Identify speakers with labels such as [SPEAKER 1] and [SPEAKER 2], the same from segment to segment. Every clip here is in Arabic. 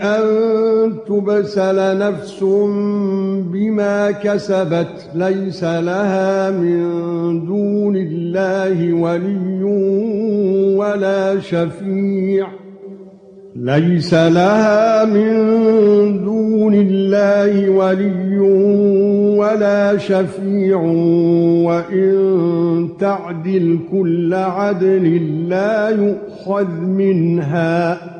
[SPEAKER 1] أن تبسل نفس بما كسبت ليس لها من دون الله ولي ولا شفيع. ليس لها من دون الله ولي ولا شفيع. وإن تعدل كل عدل لا يؤخذ منها.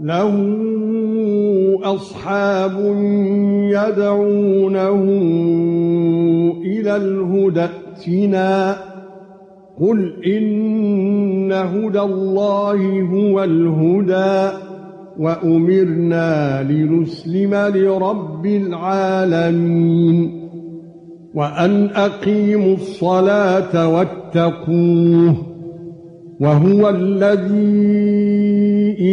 [SPEAKER 1] له أصحاب يدعونه إلى الهدى ائتنا. قل إن هدى الله هو الهدى وَأُمِرْنَا لِنُسْلِمَ لِرَبِّ الْعَالَمِينَ. وَأَنْ أَقِيمُوا الصَّلَاةَ وَاتَّقُوهُ وَهُوَ الَّذِي